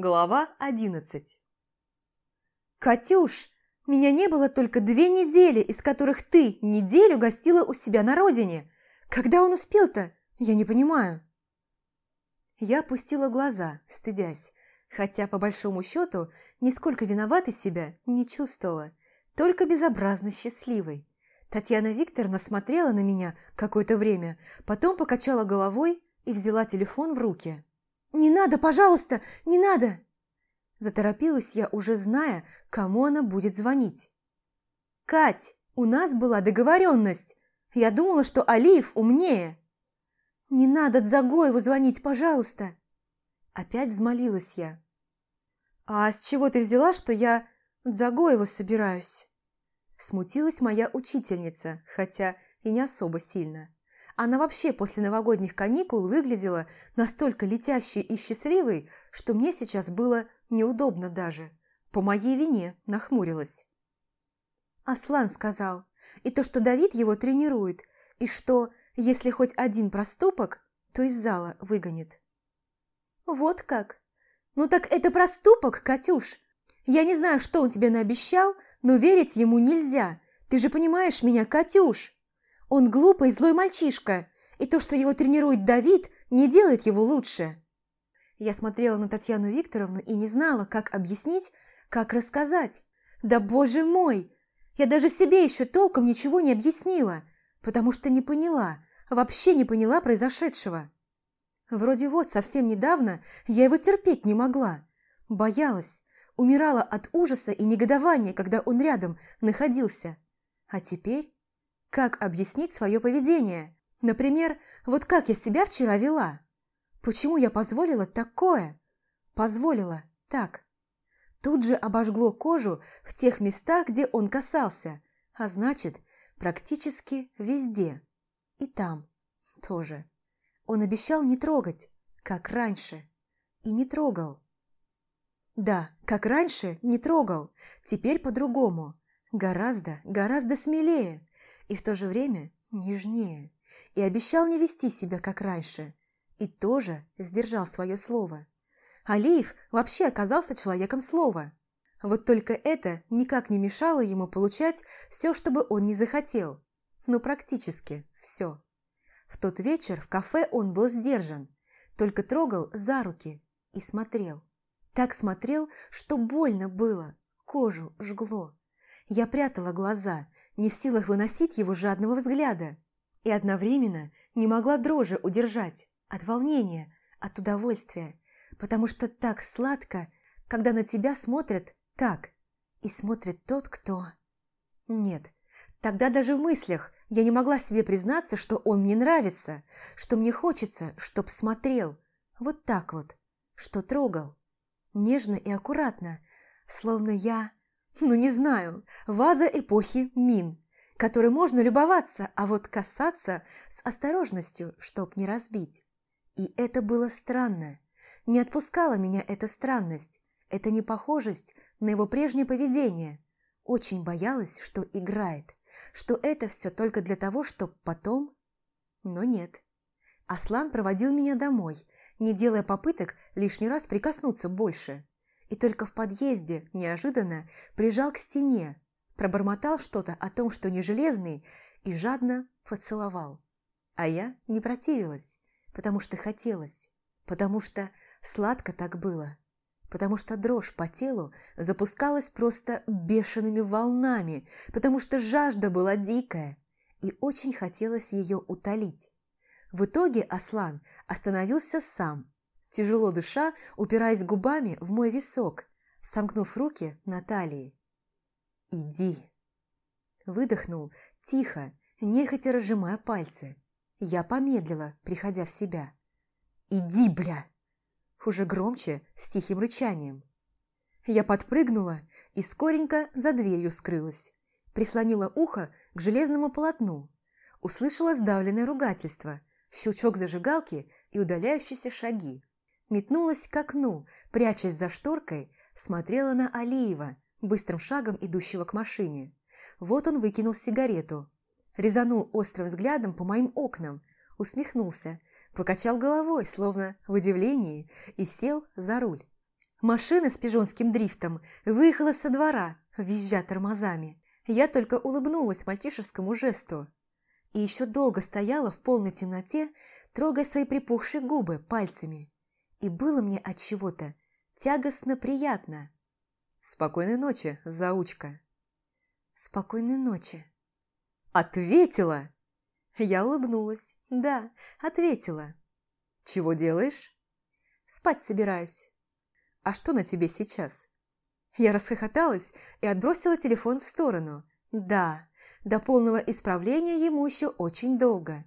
Глава одиннадцать «Катюш, меня не было только две недели, из которых ты неделю гостила у себя на родине. Когда он успел-то? Я не понимаю». Я опустила глаза, стыдясь, хотя, по большому счету, нисколько виноватой себя не чувствовала, только безобразно счастливой. Татьяна Викторовна смотрела на меня какое-то время, потом покачала головой и взяла телефон в руки. «Не надо, пожалуйста, не надо!» Заторопилась я, уже зная, кому она будет звонить. «Кать, у нас была договоренность. Я думала, что Алиев умнее». «Не надо Дзагоеву звонить, пожалуйста!» Опять взмолилась я. «А с чего ты взяла, что я Дзагоеву собираюсь?» Смутилась моя учительница, хотя и не особо сильно. Она вообще после новогодних каникул выглядела настолько летящей и счастливой, что мне сейчас было неудобно даже. По моей вине нахмурилась. Аслан сказал, и то, что Давид его тренирует, и что, если хоть один проступок, то из зала выгонит. Вот как? Ну так это проступок, Катюш. Я не знаю, что он тебе наобещал, но верить ему нельзя. Ты же понимаешь меня, Катюш. Он глупый, злой мальчишка, и то, что его тренирует Давид, не делает его лучше. Я смотрела на Татьяну Викторовну и не знала, как объяснить, как рассказать. Да боже мой! Я даже себе еще толком ничего не объяснила, потому что не поняла, вообще не поняла произошедшего. Вроде вот совсем недавно я его терпеть не могла. Боялась, умирала от ужаса и негодования, когда он рядом находился. А теперь как объяснить свое поведение? Например, вот как я себя вчера вела? Почему я позволила такое? Позволила так. Тут же обожгло кожу в тех местах, где он касался, а значит, практически везде. И там тоже. Он обещал не трогать, как раньше, и не трогал. Да, как раньше, не трогал, теперь по-другому. Гораздо, гораздо смелее и в то же время нежнее, и обещал не вести себя, как раньше, и тоже сдержал свое слово. Алиев вообще оказался человеком слова. Вот только это никак не мешало ему получать все, что бы он не захотел. Ну, практически все. В тот вечер в кафе он был сдержан, только трогал за руки и смотрел. Так смотрел, что больно было, кожу жгло. Я прятала глаза, не в силах выносить его жадного взгляда, и одновременно не могла дрожи удержать от волнения, от удовольствия, потому что так сладко, когда на тебя смотрят так, и смотрит тот, кто... Нет, тогда даже в мыслях я не могла себе признаться, что он мне нравится, что мне хочется, чтоб смотрел, вот так вот, что трогал, нежно и аккуратно, словно я ну, не знаю, ваза эпохи Мин, которой можно любоваться, а вот касаться с осторожностью, чтоб не разбить. И это было странно. Не отпускала меня эта странность, эта непохожесть на его прежнее поведение. Очень боялась, что играет, что это все только для того, чтоб потом... Но нет. Аслан проводил меня домой, не делая попыток лишний раз прикоснуться больше и только в подъезде неожиданно прижал к стене, пробормотал что-то о том, что не железный, и жадно поцеловал. А я не противилась, потому что хотелось, потому что сладко так было, потому что дрожь по телу запускалась просто бешеными волнами, потому что жажда была дикая, и очень хотелось ее утолить. В итоге Аслан остановился сам, тяжело дыша, упираясь губами в мой висок, сомкнув руки на талии. «Иди!» Выдохнул, тихо, нехотя разжимая пальцы. Я помедлила, приходя в себя. «Иди, бля!» Уже громче, с тихим рычанием. Я подпрыгнула и скоренько за дверью скрылась. Прислонила ухо к железному полотну. Услышала сдавленное ругательство, щелчок зажигалки и удаляющиеся шаги метнулась к окну, прячась за шторкой, смотрела на Алиева, быстрым шагом идущего к машине. Вот он выкинул сигарету, резанул острым взглядом по моим окнам, усмехнулся, покачал головой, словно в удивлении, и сел за руль. Машина с пижонским дрифтом выехала со двора, визжа тормозами. Я только улыбнулась мальчишескому жесту. И еще долго стояла в полной темноте, трогая свои припухшие губы пальцами. И было мне от чего-то тягостно приятно. «Спокойной ночи, заучка!» «Спокойной ночи!» «Ответила!» Я улыбнулась. «Да, ответила!» «Чего делаешь?» «Спать собираюсь». «А что на тебе сейчас?» Я расхохоталась и отбросила телефон в сторону. «Да, до полного исправления ему еще очень долго».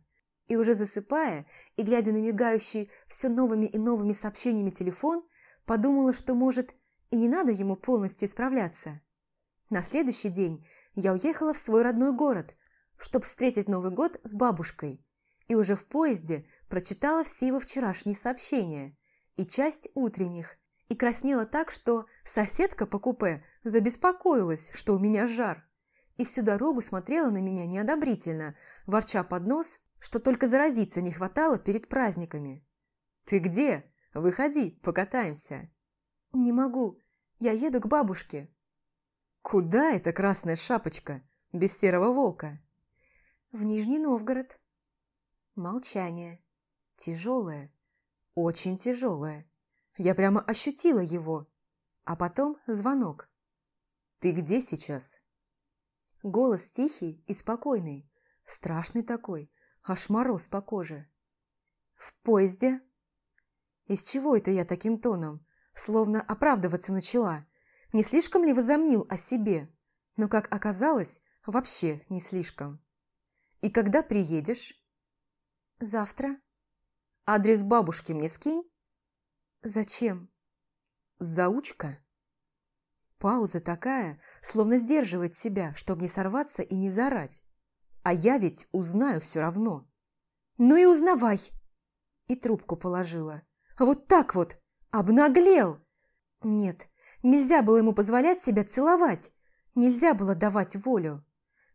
И уже засыпая и глядя на мигающий все новыми и новыми сообщениями телефон, подумала, что, может, и не надо ему полностью исправляться. На следующий день я уехала в свой родной город, чтобы встретить Новый год с бабушкой, и уже в поезде прочитала все его вчерашние сообщения и часть утренних, и краснела так, что соседка по купе забеспокоилась, что у меня жар, и всю дорогу смотрела на меня неодобрительно, ворча под нос, что только заразиться не хватало перед праздниками. «Ты где? Выходи, покатаемся». «Не могу. Я еду к бабушке». «Куда эта красная шапочка без серого волка?» «В Нижний Новгород». Молчание. Тяжелое. Очень тяжелое. Я прямо ощутила его. А потом звонок. «Ты где сейчас?» Голос тихий и спокойный. Страшный такой аж мороз по коже. «В поезде?» Из чего это я таким тоном? Словно оправдываться начала. Не слишком ли возомнил о себе? Но, как оказалось, вообще не слишком. «И когда приедешь?» «Завтра». «Адрес бабушки мне скинь?» «Зачем?» «Заучка?» Пауза такая, словно сдерживает себя, чтобы не сорваться и не заорать. А я ведь узнаю все равно. Ну и узнавай. И трубку положила. Вот так вот. Обнаглел. Нет, нельзя было ему позволять себя целовать. Нельзя было давать волю.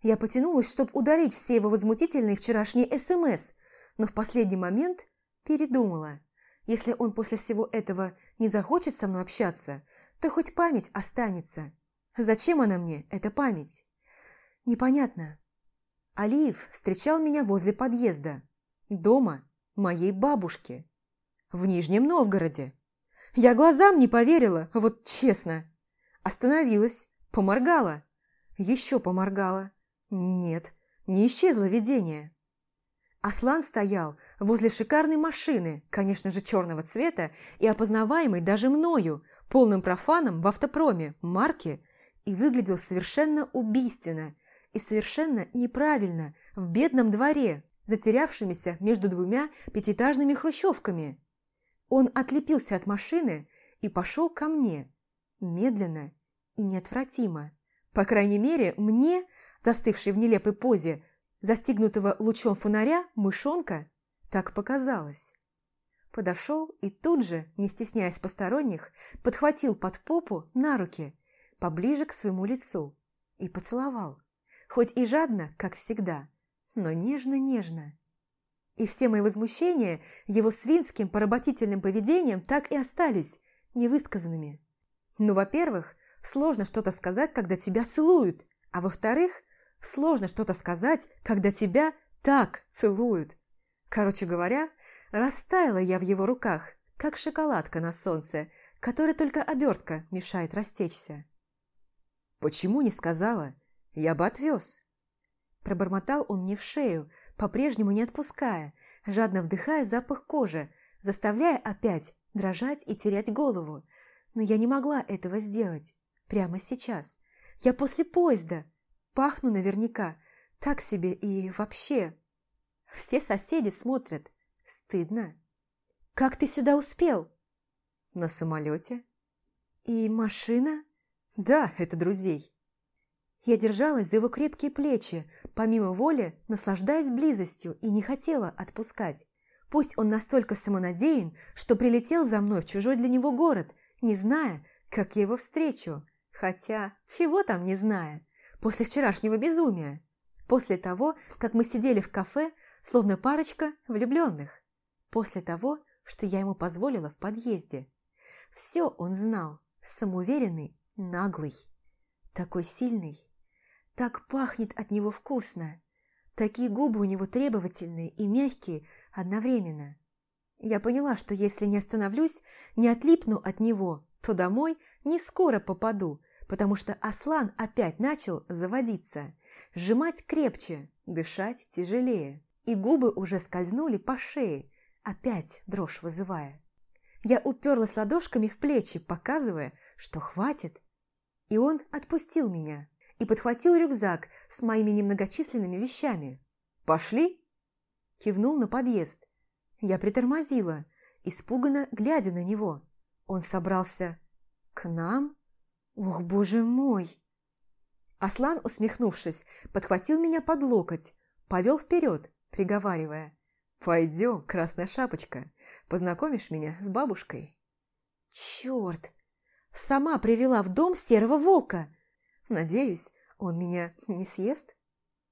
Я потянулась, чтобы удалить все его возмутительные вчерашние СМС, но в последний момент передумала. Если он после всего этого не захочет со мной общаться, то хоть память останется. Зачем она мне, эта память? Непонятно. Алиев встречал меня возле подъезда. Дома моей бабушки. В Нижнем Новгороде. Я глазам не поверила, вот честно. Остановилась, поморгала. Еще поморгала. Нет, не исчезло видение. Аслан стоял возле шикарной машины, конечно же черного цвета, и опознаваемой даже мною, полным профаном в автопроме, марки, и выглядел совершенно убийственно – и совершенно неправильно в бедном дворе, затерявшимися между двумя пятиэтажными хрущевками. Он отлепился от машины и пошел ко мне, медленно и неотвратимо. По крайней мере, мне, застывшей в нелепой позе, застигнутого лучом фонаря мышонка, так показалось. Подошел и тут же, не стесняясь посторонних, подхватил под попу на руки, поближе к своему лицу, и поцеловал хоть и жадно, как всегда, но нежно-нежно. И все мои возмущения его свинским поработительным поведением так и остались невысказанными. Ну, во-первых, сложно что-то сказать, когда тебя целуют, а во-вторых, сложно что-то сказать, когда тебя так целуют. Короче говоря, растаяла я в его руках, как шоколадка на солнце, которой только обертка мешает растечься. «Почему не сказала?» Я бы отвез. Пробормотал он мне в шею, по-прежнему не отпуская, жадно вдыхая запах кожи, заставляя опять дрожать и терять голову. Но я не могла этого сделать. Прямо сейчас. Я после поезда. Пахну наверняка. Так себе и вообще. Все соседи смотрят. Стыдно. «Как ты сюда успел?» «На самолете». «И машина?» «Да, это друзей». Я держалась за его крепкие плечи, помимо воли наслаждаясь близостью и не хотела отпускать. Пусть он настолько самонадеян, что прилетел за мной в чужой для него город, не зная, как я его встречу. Хотя, чего там не зная, после вчерашнего безумия. После того, как мы сидели в кафе, словно парочка влюбленных. После того, что я ему позволила в подъезде. Все он знал, самоуверенный, наглый, такой сильный. Так пахнет от него вкусно. Такие губы у него требовательные и мягкие одновременно. Я поняла, что если не остановлюсь, не отлипну от него, то домой не скоро попаду, потому что Аслан опять начал заводиться, сжимать крепче, дышать тяжелее, и губы уже скользнули по шее, опять дрожь вызывая. Я уперлась ладошками в плечи, показывая, что хватит, и он отпустил меня и подхватил рюкзак с моими немногочисленными вещами. «Пошли?» Кивнул на подъезд. Я притормозила, испуганно глядя на него. Он собрался к нам? Ох, боже мой! Аслан, усмехнувшись, подхватил меня под локоть, повел вперед, приговаривая. «Пойдем, красная шапочка, познакомишь меня с бабушкой». «Черт! Сама привела в дом серого волка! Надеюсь, он меня не съест?»